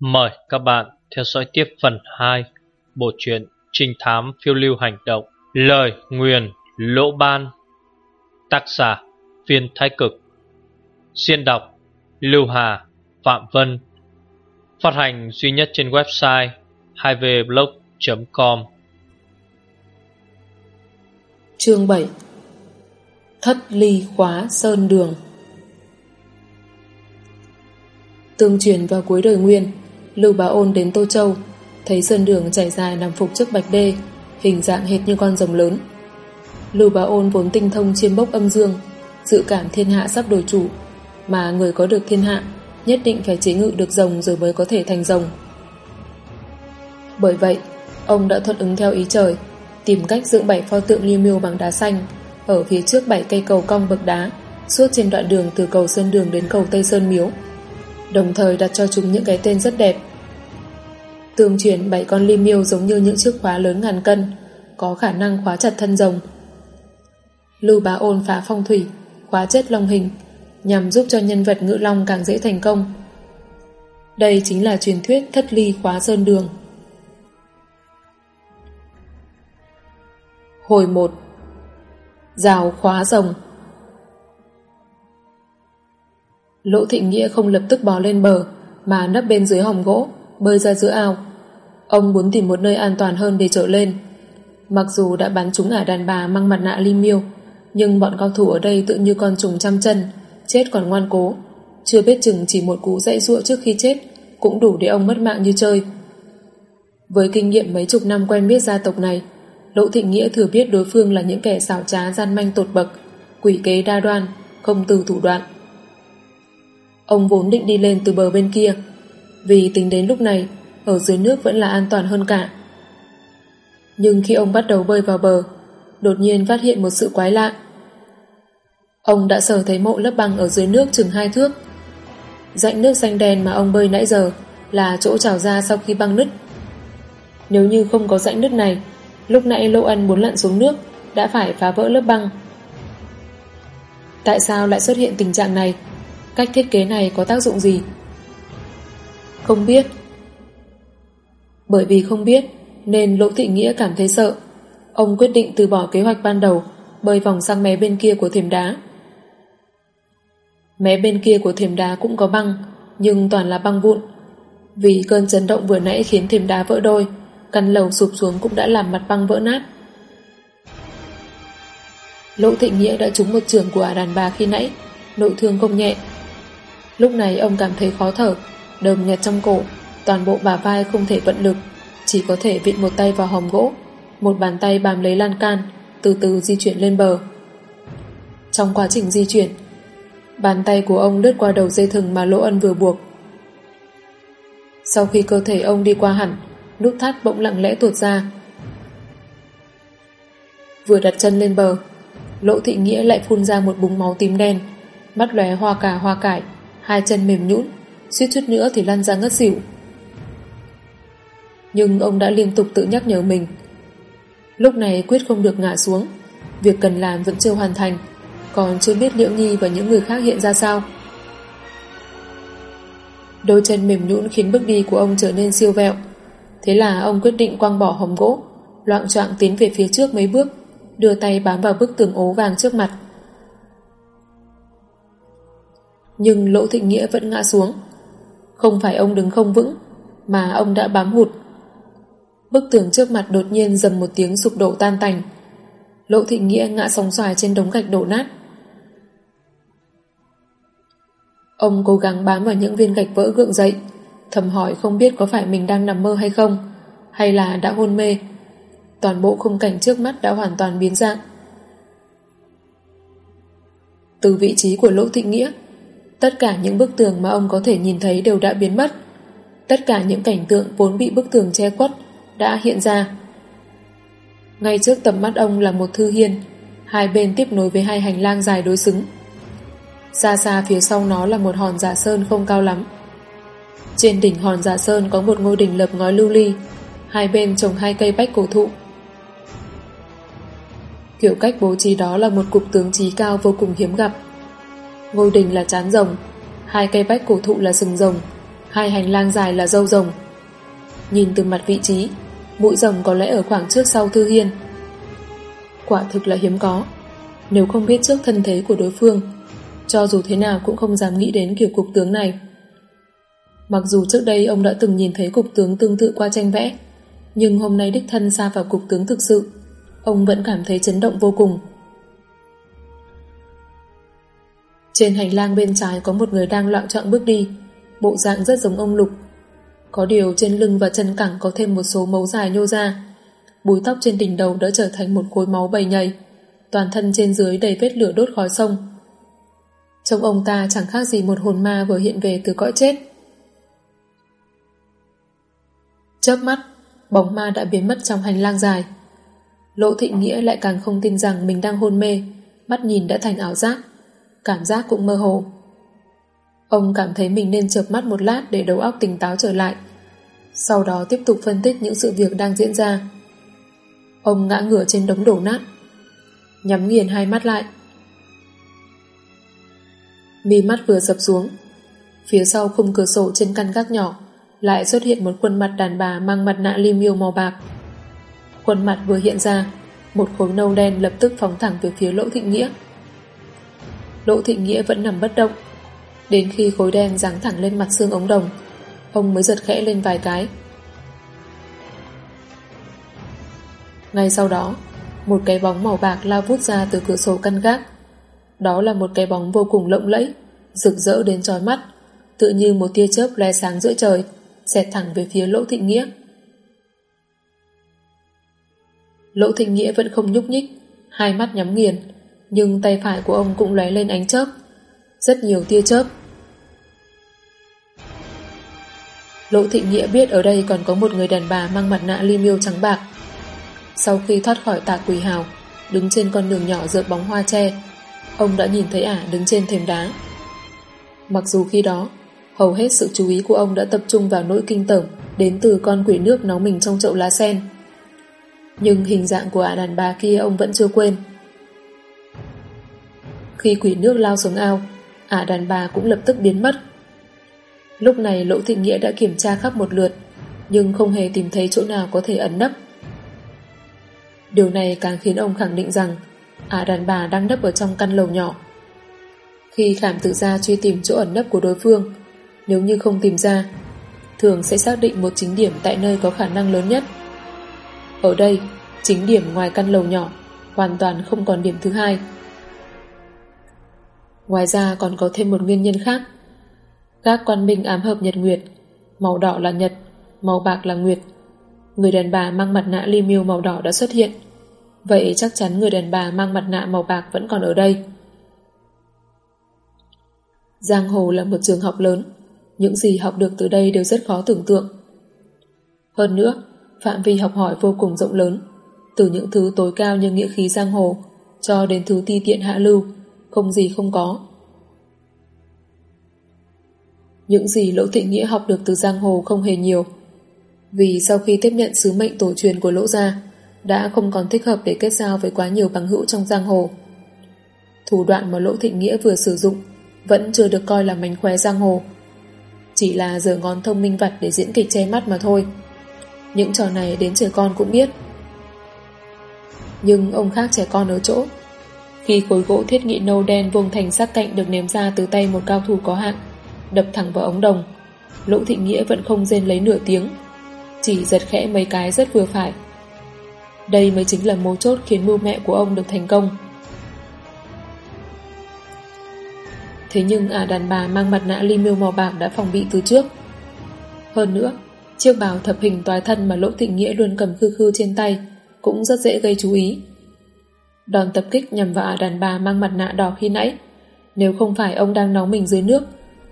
Mời các bạn theo dõi tiếp phần 2 bộ truyện Trinh thám phiêu lưu hành động, Lời nguyền lỗ ban, Tác giả Viên Thái Cực. Xuyên đọc Lưu Hà, Phạm Vân. Phát hành duy nhất trên website 2vblog.com Chương 7 Thất ly khóa sơn đường. Tương truyền vào cuối đời nguyên Lưu Bá Ôn đến Tô Châu. Thấy sơn đường trải dài nằm phục trước bạch đê, Hình dạng hệt như con rồng lớn. Lưu Bá Ôn vốn tinh thông chiêm bốc âm dương, Dự cảm thiên hạ sắp đổi chủ. Mà người có được thiên hạ, Nhất định phải chế ngự được rồng Rồi mới có thể thành rồng. Bởi vậy, Ông đã thuận ứng theo ý trời, Tìm cách dựng bảy pho tượng liêu miêu bằng đá xanh, Ở phía trước bảy cây cầu cong bậc đá, Suốt trên đoạn đường từ cầu Sơn Đường đến cầu Tây Sơn Miếu. Đồng thời đặt cho chúng những cái tên rất đẹp Tương truyền bảy con lim miêu giống như những chiếc khóa lớn ngàn cân, Có khả năng khóa chặt thân rồng. Lưu bá ôn phá phong thủy, Khóa chết long hình, Nhằm giúp cho nhân vật ngự long càng dễ thành công. Đây chính là truyền thuyết thất ly khóa sơn đường. Hồi 1 Rào khóa rồng. Lỗ Thị Nghĩa không lập tức bò lên bờ, mà nấp bên dưới hòm gỗ bơi ra giữa ao. Ông muốn tìm một nơi an toàn hơn để trở lên. Mặc dù đã bắn trúng ả đàn bà mang mặt nạ lim miêu, nhưng bọn cao thủ ở đây tự như con trùng trăm chân, chết còn ngoan cố. Chưa biết chừng chỉ một cú dãy ruộng trước khi chết cũng đủ để ông mất mạng như chơi. Với kinh nghiệm mấy chục năm quen biết gia tộc này, Lỗ Thị Nghĩa thừa biết đối phương là những kẻ xảo trá gian manh tột bậc, quỷ kế đa đoan, không từ thủ đoạn. Ông vốn định đi lên từ bờ bên kia vì tính đến lúc này, Ở dưới nước vẫn là an toàn hơn cả. Nhưng khi ông bắt đầu bơi vào bờ, Đột nhiên phát hiện một sự quái lạ. Ông đã sờ thấy mộ lớp băng ở dưới nước chừng hai thước. Dạnh nước xanh đen mà ông bơi nãy giờ Là chỗ trào ra sau khi băng nứt. Nếu như không có dãnh nứt này, Lúc nãy Lô Ân muốn lặn xuống nước Đã phải phá vỡ lớp băng. Tại sao lại xuất hiện tình trạng này? Cách thiết kế này có tác dụng gì? Không biết. Bởi vì không biết, nên Lỗ Thị Nghĩa cảm thấy sợ. Ông quyết định từ bỏ kế hoạch ban đầu, bơi vòng sang mé bên kia của thềm đá. Mé bên kia của thềm đá cũng có băng, nhưng toàn là băng vụn. Vì cơn chấn động vừa nãy khiến thềm đá vỡ đôi, căn lầu sụp xuống cũng đã làm mặt băng vỡ nát. Lỗ Thị Nghĩa đã trúng một trường của đàn bà khi nãy, nội thương không nhẹ Lúc này ông cảm thấy khó thở Đờm nghẹt trong cổ. Toàn bộ bà vai không thể vận lực, Chỉ có thể vịn một tay vào hòm gỗ. Một bàn tay bám lấy lan can, Từ từ di chuyển lên bờ. Trong quá trình di chuyển, Bàn tay của ông lướt qua đầu dây thừng Mà Lỗ Ân vừa buộc. Sau khi cơ thể ông đi qua hẳn, Nút thắt bỗng lặng lẽ tuột ra. Vừa đặt chân lên bờ, Lỗ Thị Nghĩa lại phun ra một búng máu tím đen, Mắt lóe hoa cà hoa cải, hai chân mềm nhũn suýt chút nữa thì lăn ra ngất xỉu. Nhưng ông đã liên tục tự nhắc nhở mình. Lúc này quyết không được ngã xuống, việc cần làm vẫn chưa hoàn thành, còn chưa biết Liễu Nhi và những người khác hiện ra sao. Đôi chân mềm nhũn khiến bước đi của ông trở nên siêu vẹo. Thế là ông quyết định quăng bỏ hồng gỗ, loạn trọng tiến về phía trước mấy bước, đưa tay bám vào bức tường ố vàng trước mặt. Nhưng Lỗ Thịnh Nghĩa vẫn ngã xuống. Không phải ông đứng không vững, mà ông đã bám hụt. Bức tường trước mặt đột nhiên dầm một tiếng sụp đổ tan tành. Lỗ Thị Nghĩa ngã sóng xoài trên đống gạch đổ nát. Ông cố gắng bám vào những viên gạch vỡ gượng dậy, thầm hỏi không biết có phải mình đang nằm mơ hay không, hay là đã hôn mê. Toàn bộ khung cảnh trước mắt đã hoàn toàn biến dạng. Từ vị trí của Lỗ Thịnh Nghĩa, Tất cả những bức tường mà ông có thể nhìn thấy đều đã biến mất. Tất cả những cảnh tượng vốn bị bức tường che khuất đã hiện ra. Ngay trước tầm mắt ông là một thư hiên, hai bên tiếp nối với hai hành lang dài đối xứng. Xa xa phía sau nó là một hòn giả sơn không cao lắm. Trên đỉnh hòn giả sơn có một ngôi đỉnh lập ngói lưu ly, hai bên trồng hai cây bách cổ thụ. Kiểu cách bố trí đó là một cục tướng trí cao vô cùng hiếm gặp. Ngôi đình là chán rồng, hai cây bách cổ thụ là sừng rồng, Hai hành lang dài là dâu rồng. Nhìn từ mặt vị trí, mũi rồng có lẽ ở khoảng trước sau Thư Hiên. Quả thực là hiếm có. Nếu không biết trước thân thế của đối phương, cho dù thế nào cũng không dám nghĩ đến kiểu cục tướng này. Mặc dù trước đây ông đã từng nhìn thấy cục tướng tương tự qua tranh vẽ, nhưng hôm nay đích thân xa vào cục tướng thực sự, ông vẫn cảm thấy chấn động vô cùng. Trên hành lang bên trái có một người đang loạn trọng bước đi, bộ dạng rất giống ông Lục. Có điều trên lưng và chân cẳng có thêm một số mấu dài nhô ra, búi tóc trên đỉnh đầu đã trở thành một khối máu bầy nhầy, toàn thân trên dưới đầy vết lửa đốt khói sông. Trông ông ta chẳng khác gì một hồn ma vừa hiện về từ cõi chết. Chớp mắt, bóng ma đã biến mất trong hành lang dài. Lỗ thị nghĩa lại càng không tin rằng mình đang hôn mê, mắt nhìn đã thành ảo giác, cảm giác cũng mơ hồ. Ông cảm thấy mình nên chợp mắt một lát để đầu óc tỉnh táo trở lại, sau đó tiếp tục phân tích những sự việc đang diễn ra. Ông ngã ngửa trên đống đổ nát, nhắm nghiền hai mắt lại. Mi mắt vừa sập xuống, phía sau khung cửa sổ trên căn gác nhỏ lại xuất hiện một khuôn mặt đàn bà mang mặt nạ li miêu màu bạc. Khuôn mặt vừa hiện ra, một khối nâu đen lập tức phóng thẳng về phía Lỗ Thịnh Nghĩa. Lỗ Thị Nghĩa vẫn nằm bất động, đến khi khối đen giáng thẳng lên mặt xương ống đồng, ông mới giật khẽ lên vài cái. Ngay sau đó, một cái bóng màu bạc lao vút ra từ cửa sổ căn gác. Đó là một cái bóng vô cùng lộng lẫy, rực rỡ đến trói mắt, tự như một tia chớp lóe sáng giữa trời xẹt thẳng về phía Lỗ Thị Nghĩa. Lỗ Thị Nghĩa vẫn không nhúc nhích, hai mắt nhắm nghiền, nhưng tay phải của ông cũng lóe lên ánh chớp. Rất nhiều tia chớp. Lỗ Thịnh Nghĩa biết ở đây còn có một người đàn bà mang mặt nạ li miêu trắng bạc. Sau khi thoát khỏi tà quỷ hào, đứng trên con đường nhỏ dợp bóng hoa tre, ông đã nhìn thấy ả đứng trên thềm đá. Mặc dù khi đó, Hầu hết sự chú ý của ông đã tập trung vào nỗi kinh tởm đến từ con quỷ nước nóng mình trong chậu lá sen. Nhưng hình dạng của ả đàn bà kia ông vẫn chưa quên. Khi quỷ nước lao xuống ao, ả đàn bà cũng lập tức biến mất. Lúc này Lỗ Thị Nghĩa đã kiểm tra khắp một lượt, nhưng không hề tìm thấy chỗ nào có thể ẩn nấp. Điều này càng khiến ông khẳng định rằng ả đàn bà đang nấp ở trong căn lầu nhỏ. Khi Khảm tự ra truy tìm chỗ ẩn nấp của đối phương, nếu như không tìm ra, thường sẽ xác định một chính điểm tại nơi có khả năng lớn nhất. Ở đây, chính điểm ngoài căn lầu nhỏ, hoàn toàn không còn điểm thứ hai. Ngoài ra còn có thêm một nguyên nhân khác. Các quan minh ám hợp nhật nguyệt, màu đỏ là nhật, màu bạc là nguyệt. Người đàn bà mang mặt nạ li miêu màu đỏ đã xuất hiện. Vậy chắc chắn người đàn bà mang mặt nạ màu bạc vẫn còn ở đây. Giang Hồ là một trường học lớn, những gì học được từ đây đều rất khó tưởng tượng. Hơn nữa, phạm vi học hỏi vô cùng rộng lớn, từ những thứ tối cao như nghĩa khí giang hồ cho đến thứ ti tiện hạ lưu, không gì không có. Những gì Lỗ Thịnh Nghĩa học được từ giang hồ không hề nhiều, vì sau khi tiếp nhận sứ mệnh tổ truyền của Lỗ Gia, đã không còn thích hợp để kết giao với quá nhiều bằng hữu trong giang hồ. Thủ đoạn mà Lỗ Thịnh Nghĩa vừa sử dụng vẫn chưa được coi là mánh khóe giang hồ. Chỉ là giờ ngón thông minh vặt để diễn kịch che mắt mà thôi. Những trò này đến trẻ con cũng biết. Nhưng ông khác trẻ con ở chỗ. Khi khối gỗ thiết nghị nâu đen vuông thành sắc cạnh được ném ra từ tay một cao thủ có hạng, đập thẳng vào ống đồng, Lỗ Thị Nghĩa vẫn không rên lấy nửa tiếng, chỉ giật khẽ mấy cái rất vừa phải. Đây mới chính là mấu chốt khiến mưu mẹ của ông được thành công. Thế nhưng ả đàn bà mang mặt nạ ly miêu màu bạc đã phòng bị từ trước. Hơn nữa, chiếc bào thập hình toái thân mà Lỗ Thịnh Nghĩa luôn cầm khư khư trên tay cũng rất dễ gây chú ý. Đòn tập kích nhằm vào ả đàn bà mang mặt nạ đỏ khi nãy. Nếu không phải ông đang nóng mình dưới nước,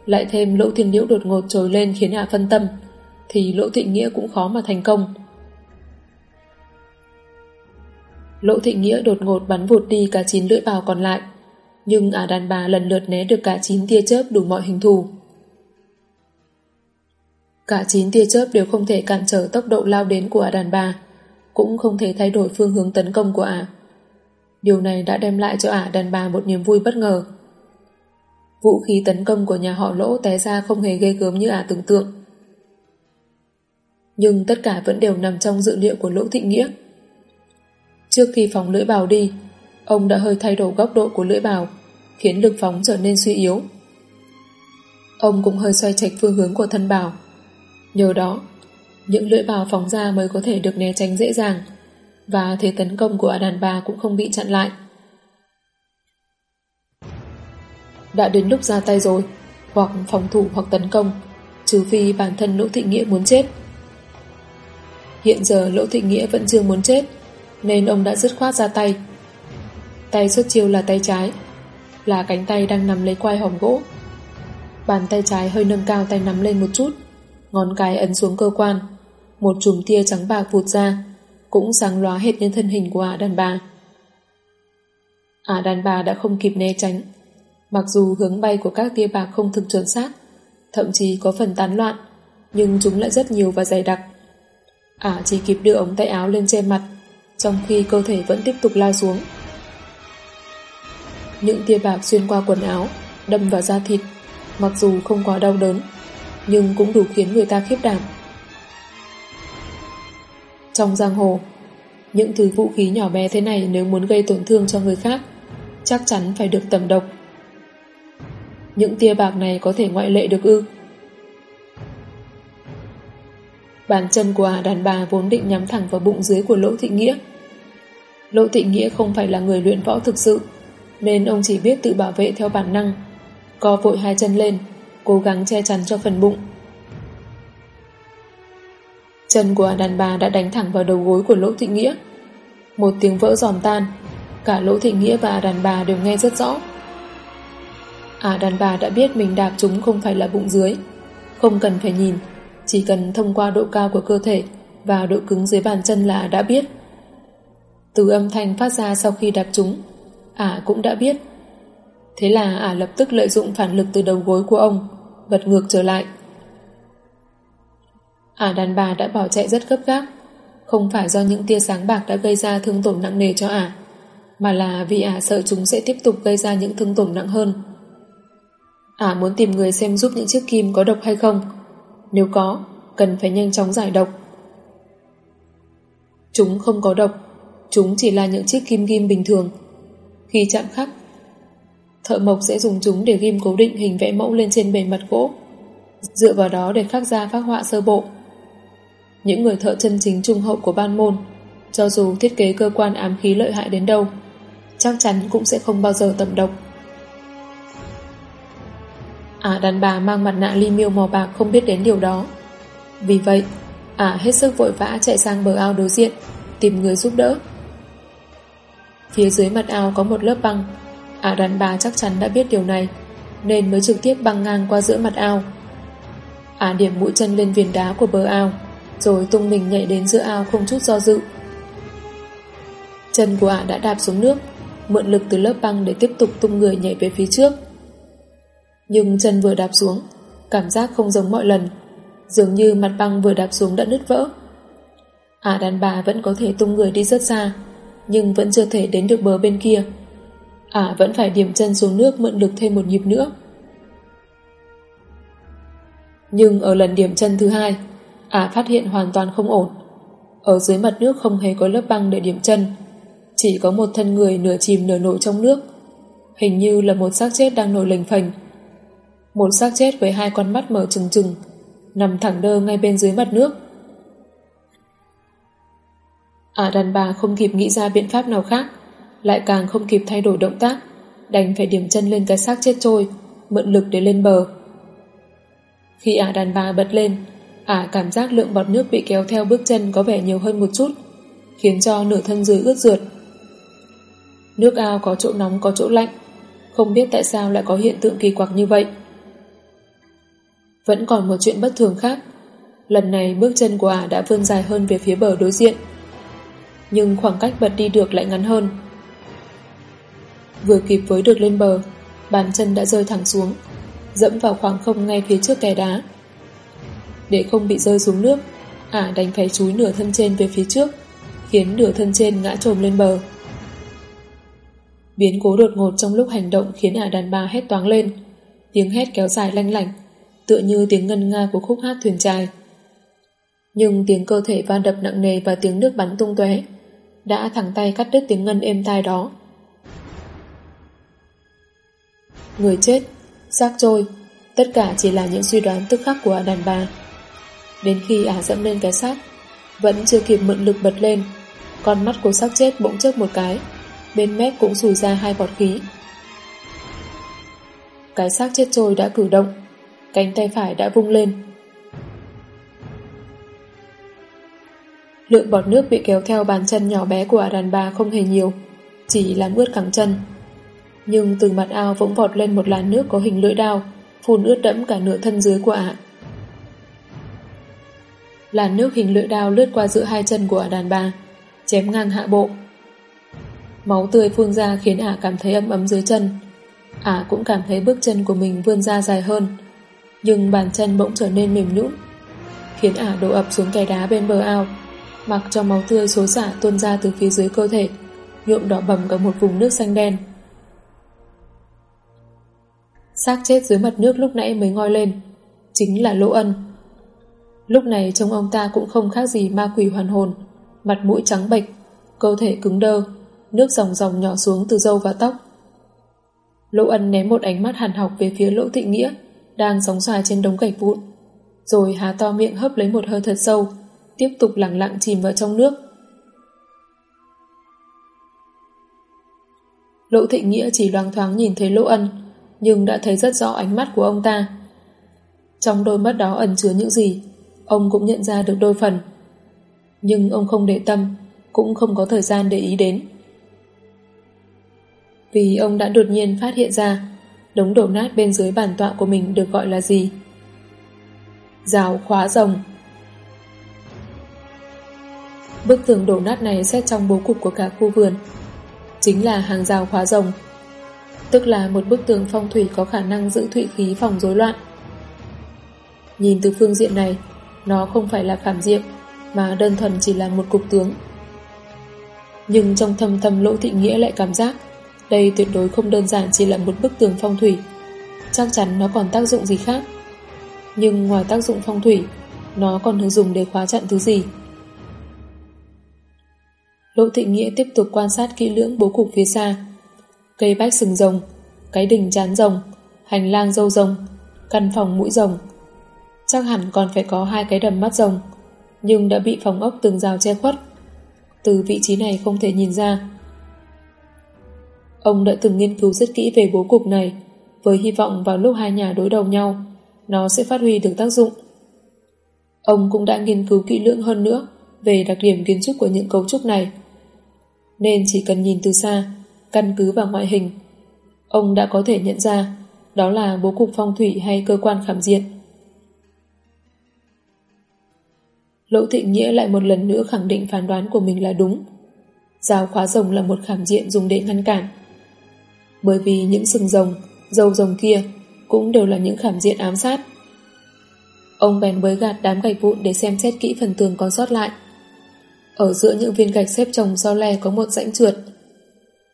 lại thêm Lỗ Thiên Liễu đột ngột trồi lên khiến ả phân tâm, thì Lỗ thị Nghĩa cũng khó mà thành công. Lỗ thị Nghĩa đột ngột bắn vụt đi cả chín lưỡi bào còn lại nhưng ả đàn bà lần lượt né được cả 9 tia chớp đủ mọi hình thù. Cả 9 tia chớp đều không thể cản trở tốc độ lao đến của ả đàn bà, cũng không thể thay đổi phương hướng tấn công của ả. Điều này đã đem lại cho ả đàn bà một niềm vui bất ngờ. Vũ khí tấn công của nhà họ lỗ té ra không hề ghê gớm như ả tưởng tượng. Nhưng tất cả vẫn đều nằm trong dự liệu của Lỗ Thị Nghĩa. Trước khi phóng lưỡi bào đi, ông đã hơi thay đổi góc độ của lưỡi bào, khiến lực phóng trở nên suy yếu. Ông cũng hơi xoay chạch phương hướng của thân bào. Nhờ đó, những lưỡi bào phóng ra mới có thể được né tránh dễ dàng và thế tấn công của đàn bà cũng không bị chặn lại. Đã đến lúc ra tay rồi, hoặc phòng thủ hoặc tấn công, trừ phi bản thân Lỗ Thị Nghĩa muốn chết. Hiện giờ Lỗ Thị Nghĩa vẫn chưa muốn chết, nên ông đã dứt khoát ra tay. Tay xuất chiêu là tay trái, là cánh tay đang nắm lấy quai hòm gỗ. Bàn tay trái hơi nâng cao tay nắm lên một chút, ngón cái ấn xuống cơ quan. Một chùm tia trắng bạc vụt ra, cũng sáng loá hết nhân thân hình của ả đàn bà. Ả đàn bà đã không kịp né tránh, mặc dù hướng bay của các tia bạc không thực chuẩn xác, thậm chí có phần tán loạn, nhưng chúng lại rất nhiều và dày đặc. Ả chỉ kịp đưa ống tay áo lên che mặt, trong khi cơ thể vẫn tiếp tục lao xuống. Những tia bạc xuyên qua quần áo, đâm vào da thịt, mặc dù không quá đau đớn, nhưng cũng đủ khiến người ta khiếp đảm. Trong giang hồ, những thứ vũ khí nhỏ bé thế này nếu muốn gây tổn thương cho người khác, chắc chắn phải được tầm độc. Những tia bạc này có thể ngoại lệ được ư. Bàn chân của đàn bà vốn định nhắm thẳng vào bụng dưới của Lỗ Thị Nghĩa. Lỗ Thị Nghĩa không phải là người luyện võ thực sự, nên ông chỉ biết tự bảo vệ theo bản năng. Co vội hai chân lên, cố gắng che chắn cho phần bụng. Chân của đàn bà đã đánh thẳng vào đầu gối của Lỗ Thị Nghĩa. Một tiếng vỡ giòn tan, cả Lỗ Thị Nghĩa và đàn bà đều nghe rất rõ. À đàn bà đã biết mình đạp chúng không phải là bụng dưới, không cần phải nhìn, chỉ cần thông qua độ cao của cơ thể và độ cứng dưới bàn chân là đã biết. Từ âm thanh phát ra sau khi đạp chúng, ả cũng đã biết. Thế là ả lập tức lợi dụng phản lực từ đầu gối của ông, bật ngược trở lại. Ả đàn bà đã bỏ chạy rất gấp gáp, không phải do những tia sáng bạc đã gây ra thương tổn nặng nề cho ả, mà là vì ả sợ chúng sẽ tiếp tục gây ra những thương tổn nặng hơn. Ả muốn tìm người xem giúp những chiếc kim có độc hay không. Nếu có, cần phải nhanh chóng giải độc. Chúng không có độc, chúng chỉ là những chiếc kim ghim bình thường. Khi chạm khắc, thợ mộc sẽ dùng chúng để ghim cố định hình vẽ mẫu lên trên bề mặt gỗ, dựa vào đó để khắc ra phác họa sơ bộ. Những người thợ chân chính trung hậu của ban môn, cho dù thiết kế cơ quan ám khí lợi hại đến đâu, chắc chắn cũng sẽ không bao giờ tầm độc. Ả đàn bà mang mặt nạ ly miêu màu bạc không biết đến điều đó. Vì vậy, Ả hết sức vội vã chạy sang bờ ao đối diện, tìm người giúp đỡ. Phía dưới mặt ao có một lớp băng, Ả đàn bà chắc chắn đã biết điều này, nên mới trực tiếp băng ngang qua giữa mặt ao. Ả điểm mũi chân lên viền đá của bờ ao, rồi tung mình nhảy đến giữa ao không chút do dự. Chân của Ả đã đạp xuống nước, mượn lực từ lớp băng để tiếp tục tung người nhảy về phía trước. Nhưng chân vừa đạp xuống, cảm giác không giống mọi lần, dường như mặt băng vừa đạp xuống đã nứt vỡ. Ả đàn bà vẫn có thể tung người đi rất xa, nhưng vẫn chưa thể đến được bờ bên kia. Ả vẫn phải điểm chân xuống nước mượn lực thêm một nhịp nữa. Nhưng ở lần điểm chân thứ hai, Ả phát hiện hoàn toàn không ổn. Ở dưới mặt nước không hề có lớp băng để điểm chân, chỉ có một thân người nửa chìm nửa nổi trong nước. Hình như là một xác chết đang nổi lềnh phành. Một xác chết với hai con mắt mở trừng trừng, nằm thẳng đơ ngay bên dưới mặt nước. Ả đàn bà không kịp nghĩ ra biện pháp nào khác, lại càng không kịp thay đổi động tác, đành phải điểm chân lên cái xác chết trôi, mượn lực để lên bờ. Khi ả đàn bà bật lên, ả cảm giác lượng bọt nước bị kéo theo bước chân có vẻ nhiều hơn một chút, khiến cho nửa thân dưới ướt rượt. Nước ao có chỗ nóng có chỗ lạnh, không biết tại sao lại có hiện tượng kỳ quặc như vậy. Vẫn còn một chuyện bất thường khác, lần này bước chân của ả đã vươn dài hơn về phía bờ đối diện. Nhưng khoảng cách bật đi được lại ngắn hơn. Vừa kịp với được lên bờ, bàn chân đã rơi thẳng xuống, dẫm vào khoảng không ngay phía trước kè đá. Để không bị rơi xuống nước, ả đánh phải chúi nửa thân trên về phía trước, khiến nửa thân trên ngã trồm lên bờ. Biến cố đột ngột trong lúc hành động khiến ả đàn bà hét toáng lên, Tiếng hét kéo dài lanh lảnh, tựa như tiếng ngân nga của khúc hát thuyền trài. Nhưng tiếng cơ thể va đập nặng nề và tiếng nước bắn tung tóe đã thẳng tay cắt đứt tiếng ngân êm tai đó. Người chết, xác trôi, tất cả chỉ là những suy đoán tức khắc của đàn bà. Đến khi ả dẫm lên cái xác, vẫn chưa kịp mượn lực bật lên, con mắt của xác chết bỗng chớp một cái, bên mép cũng sùi ra hai bọt khí. Cái xác chết trôi đã cử động, cánh tay phải đã vung lên. Lượng bọt nước bị kéo theo bàn chân nhỏ bé của đàn bà không hề nhiều, chỉ làm ướt cẳng chân. Nhưng từ mặt ao vỗng vọt lên một làn nước có hình lưỡi đao, phun ướt đẫm cả nửa thân dưới của ả. Làn nước hình lưỡi đao lướt qua giữa hai chân của đàn bà, chém ngang hạ bộ. Máu tươi phun ra khiến ả cảm thấy ấm ấm dưới chân. Ả cũng cảm thấy bước chân của mình vươn ra dài hơn, nhưng bàn chân bỗng trở nên mềm nhũn, khiến ả đổ ập xuống kè đá bên bờ ao, mặc cho máu tươi xối xả tuôn ra từ phía dưới cơ thể, nhuộm đỏ bầm cả một vùng nước xanh đen. xác chết dưới mặt nước lúc nãy mới ngoi lên, chính là Lỗ Ân. Lúc này trông ông ta cũng không khác gì ma quỷ hoàn hồn, mặt mũi trắng bệch, cơ thể cứng đơ, nước dòng dòng nhỏ xuống từ râu và tóc. Lỗ Ân ném một ánh mắt hàn học về phía Lỗ Thị Nghĩa, đang sóng xoài trên đống gạch vụn, rồi há to miệng hấp lấy một hơi thật sâu, tiếp tục lặng lặng chìm vào trong nước. Lỗ Thị Nghĩa chỉ loang thoáng nhìn thấy Lỗ Ân, nhưng đã thấy rất rõ ánh mắt của ông ta. Trong đôi mắt đó ẩn chứa những gì, ông cũng nhận ra được đôi phần. Nhưng ông không để tâm, cũng không có thời gian để ý đến. Vì ông đã đột nhiên phát hiện ra đống đổ nát bên dưới bàn tọa của mình được gọi là gì? Rào khóa rồng. Bức tường đổ nát này xét trong bố cục của cả khu vườn. Chính là hàng rào khóa rồng. Tức là một bức tường phong thủy có khả năng giữ thụy khí phòng rối loạn. Nhìn từ phương diện này, nó không phải là phản diện, mà đơn thuần chỉ là một cục tướng. Nhưng trong thâm thâm lỗ thị nghĩa lại cảm giác đây tuyệt đối không đơn giản chỉ là một bức tường phong thủy. Chắc chắn nó còn tác dụng gì khác. Nhưng ngoài tác dụng phong thủy, nó còn được dùng để khóa chặn thứ gì. Lỗ Thị Nghĩa tiếp tục quan sát kỹ lưỡng bố cục phía xa. Cây bách sừng rồng, cái đình chán rồng, hành lang dâu rồng, căn phòng mũi rồng. Chắc hẳn còn phải có hai cái đầm mắt rồng, nhưng đã bị phòng ốc tường rào che khuất. Từ vị trí này không thể nhìn ra. Ông đã từng nghiên cứu rất kỹ về bố cục này, với hy vọng vào lúc hai nhà đối đầu nhau, nó sẽ phát huy được tác dụng. Ông cũng đã nghiên cứu kỹ lưỡng hơn nữa về đặc điểm kiến trúc của những cấu trúc này. Nên chỉ cần nhìn từ xa, căn cứ vào ngoại hình, ông đã có thể nhận ra đó là bố cục phong thủy hay cơ quan khảm diện. Lỗ Thị Nghĩa lại một lần nữa khẳng định phán đoán của mình là đúng. Rào khóa rồng là một khảm diện dùng để ngăn cản bởi vì những sừng rồng, dâu rồng kia cũng đều là những khảm diện ám sát. Ông bèn bới gạt đám gạch vụn để xem xét kỹ phần tường còn sót lại. Ở giữa những viên gạch xếp chồng so le có một rãnh trượt,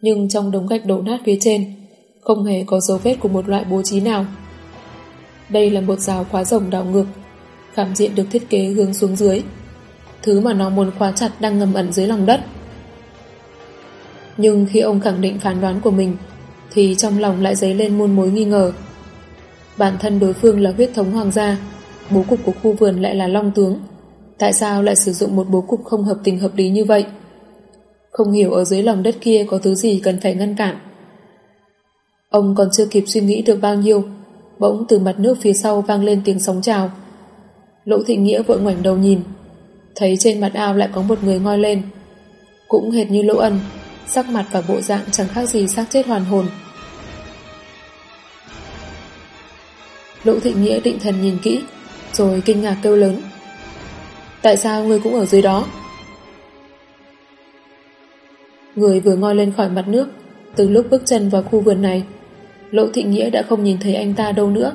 nhưng trong đống gạch đổ nát phía trên không hề có dấu vết của một loại bố trí nào. Đây là một rào khóa rồng đảo ngược, Cảm diện được thiết kế hướng xuống dưới. Thứ mà nó muốn khóa chặt đang ngầm ẩn dưới lòng đất. Nhưng khi ông khẳng định phán đoán của mình thì trong lòng lại dấy lên muôn mối nghi ngờ. Bản thân đối phương là huyết thống hoàng gia, bố cục của khu vườn lại là long tướng. Tại sao lại sử dụng một bố cục không hợp tình hợp lý như vậy? Không hiểu ở dưới lòng đất kia có thứ gì cần phải ngăn cản. Ông còn chưa kịp suy nghĩ được bao nhiêu, bỗng từ mặt nước phía sau vang lên tiếng sóng trào. Lỗ Thị Nghĩa vội ngoảnh đầu nhìn, thấy trên mặt ao lại có một người ngoi lên. Cũng hệt như Lỗ Ân, sắc mặt và bộ dạng chẳng khác gì xác chết hoàn hồn. Lỗ Thị Nghĩa định thần nhìn kỹ, rồi kinh ngạc kêu lớn. Tại sao người cũng ở dưới đó? Người vừa ngoi lên khỏi mặt nước, từ lúc bước chân vào khu vườn này, Lỗ Thị Nghĩa đã không nhìn thấy anh ta đâu nữa.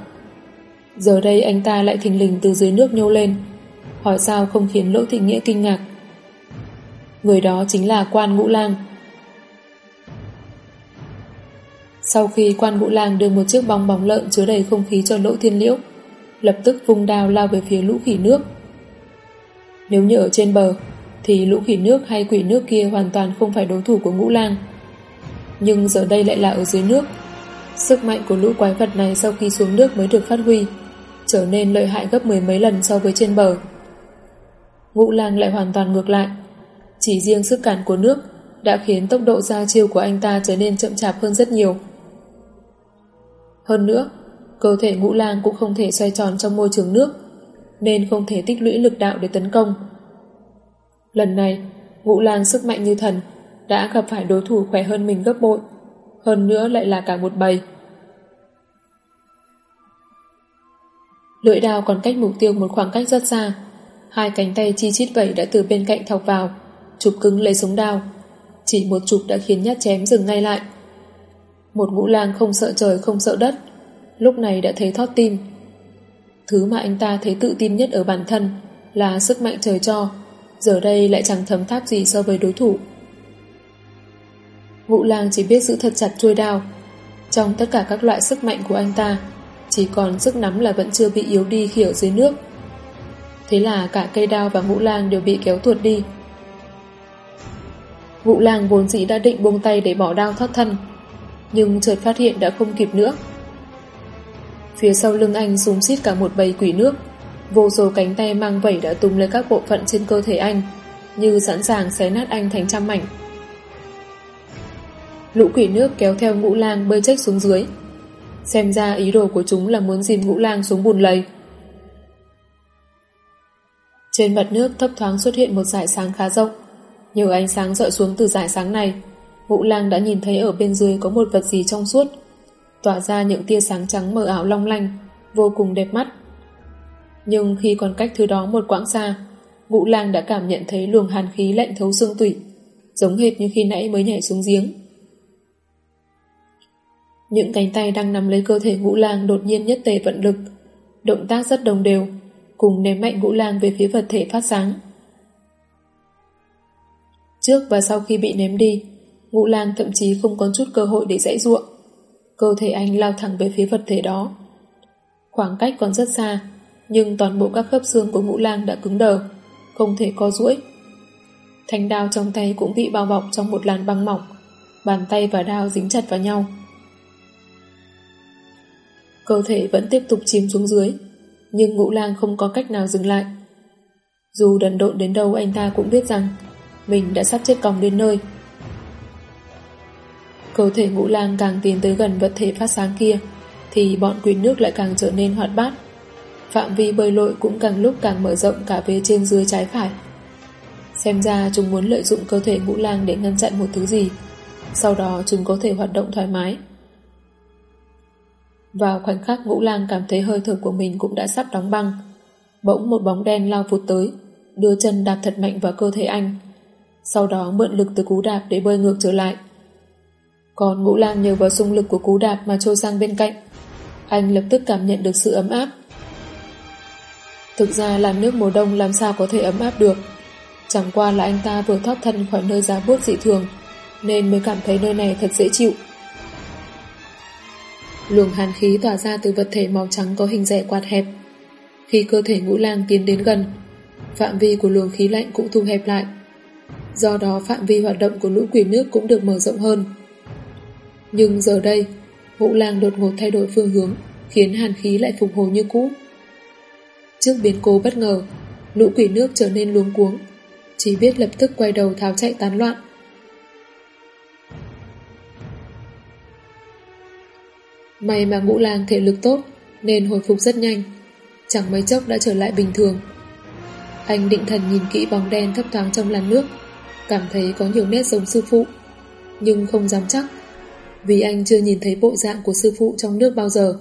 Giờ đây anh ta lại thình lình từ dưới nước nhô lên, hỏi sao không khiến Lỗ Thị Nghĩa kinh ngạc. Người đó chính là quan ngũ lang, Sau khi quan ngũ lang đưa một chiếc bong bóng lợn chứa đầy không khí cho lỗ thiên liễu, lập tức vung đao lao về phía lũ khỉ nước. Nếu như ở trên bờ, thì lũ khỉ nước hay quỷ nước kia hoàn toàn không phải đối thủ của ngũ lang. Nhưng giờ đây lại là ở dưới nước. Sức mạnh của lũ quái vật này sau khi xuống nước mới được phát huy, trở nên lợi hại gấp mười mấy lần so với trên bờ. Ngũ lang lại hoàn toàn ngược lại. Chỉ riêng sức cản của nước đã khiến tốc độ ra chiêu của anh ta trở nên chậm chạp hơn rất nhiều. Hơn nữa, cơ thể ngũ lang cũng không thể xoay tròn trong môi trường nước, nên không thể tích lũy lực đạo để tấn công. Lần này, ngũ lang sức mạnh như thần đã gặp phải đối thủ khỏe hơn mình gấp bội, hơn nữa lại là cả một bầy. Lưỡi đao còn cách mục tiêu một khoảng cách rất xa, hai cánh tay chi chít vẩy đã từ bên cạnh thọc vào, chụp cứng lấy súng đao. Chỉ một chụp đã khiến nhát chém dừng ngay lại. Một ngũ lang không sợ trời không sợ đất, lúc này đã thấy thót tim. Thứ mà anh ta thấy tự tin nhất ở bản thân là sức mạnh trời cho, giờ đây lại chẳng thấm tháp gì so với đối thủ. Ngũ lang chỉ biết giữ thật chặt chuôi đao. Trong tất cả các loại sức mạnh của anh ta, chỉ còn sức nắm là vẫn chưa bị yếu đi khi ở dưới nước. Thế là cả cây đao và ngũ lang đều bị kéo tuột đi. Ngũ lang vốn dĩ đã định buông tay để bỏ đao thoát thân, nhưng chợt phát hiện đã không kịp nữa. Phía sau lưng anh súng xít cả một bầy quỷ nước, vô số cánh tay mang vẩy đã tung lên các bộ phận trên cơ thể anh, như sẵn sàng xé nát anh thành trăm mảnh. Lũ quỷ nước kéo theo ngũ lang bơi trách xuống dưới. Xem ra ý đồ của chúng là muốn dìm ngũ lang xuống bùn lầy. Trên mặt nước thấp thoáng xuất hiện một dải sáng khá rộng. Nhiều ánh sáng dọi xuống từ dải sáng này, ngũ lang đã nhìn thấy ở bên dưới có một vật gì trong suốt, tỏa ra những tia sáng trắng mờ ảo long lanh, vô cùng đẹp mắt. Nhưng khi còn cách thứ đó một quãng xa, ngũ lang đã cảm nhận thấy luồng hàn khí lạnh thấu xương tủy, giống hệt như khi nãy mới nhảy xuống giếng. Những cánh tay đang nắm lấy cơ thể ngũ lang đột nhiên nhất tề vận lực, động tác rất đồng đều, cùng ném mạnh ngũ lang về phía vật thể phát sáng. Trước và sau khi bị ném đi, ngũ lang thậm chí không có chút cơ hội để dãy ruộng. Cơ thể anh lao thẳng về phía vật thể đó. Khoảng cách còn rất xa, nhưng toàn bộ các khớp xương của ngũ lang đã cứng đờ, không thể co duỗi. Thanh đao trong tay cũng bị bao bọc trong một làn băng mỏng, bàn tay và đao dính chặt vào nhau. Cơ thể vẫn tiếp tục chìm xuống dưới, nhưng ngũ lang không có cách nào dừng lại. Dù đần độn đến đâu anh ta cũng biết rằng mình đã sắp chết còng đến nơi. Cơ thể ngũ lang càng tiến tới gần vật thể phát sáng kia, thì bọn quỷ nước lại càng trở nên hoạt bát. Phạm vi bơi lội cũng càng lúc càng mở rộng cả về trên dưới trái phải. Xem ra chúng muốn lợi dụng cơ thể ngũ lang để ngăn chặn một thứ gì, sau đó chúng có thể hoạt động thoải mái. Vào khoảnh khắc ngũ lang cảm thấy hơi thở của mình cũng đã sắp đóng băng. Bỗng một bóng đen lao vụt tới, đưa chân đạp thật mạnh vào cơ thể anh. Sau đó mượn lực từ cú đạp để bơi ngược trở lại. Còn ngũ lang nhờ vào xung lực của cú đạp mà trôi sang bên cạnh. Anh lập tức cảm nhận được sự ấm áp. Thực ra làn nước mùa đông làm sao có thể ấm áp được. Chẳng qua là anh ta vừa thoát thân khỏi nơi giá buốt dị thường, nên mới cảm thấy nơi này thật dễ chịu. Luồng hàn khí tỏa ra từ vật thể màu trắng có hình rẻ quạt hẹp. Khi cơ thể ngũ lang tiến đến gần, phạm vi của luồng khí lạnh cũng thu hẹp lại. Do đó phạm vi hoạt động của lũ quỷ nước cũng được mở rộng hơn. Nhưng giờ đây, ngũ lang đột ngột thay đổi phương hướng, khiến hàn khí lại phục hồi như cũ. Trước biến cố bất ngờ, lũ quỷ nước trở nên luống cuống, chỉ biết lập tức quay đầu tháo chạy tán loạn. May mà ngũ lang thể lực tốt nên hồi phục rất nhanh. Chẳng mấy chốc đã trở lại bình thường. Anh định thần nhìn kỹ bóng đen thấp thoáng trong làn nước, cảm thấy có nhiều nét giống sư phụ, nhưng không dám chắc, vì anh chưa nhìn thấy bộ dạng của sư phụ trong nước bao giờ.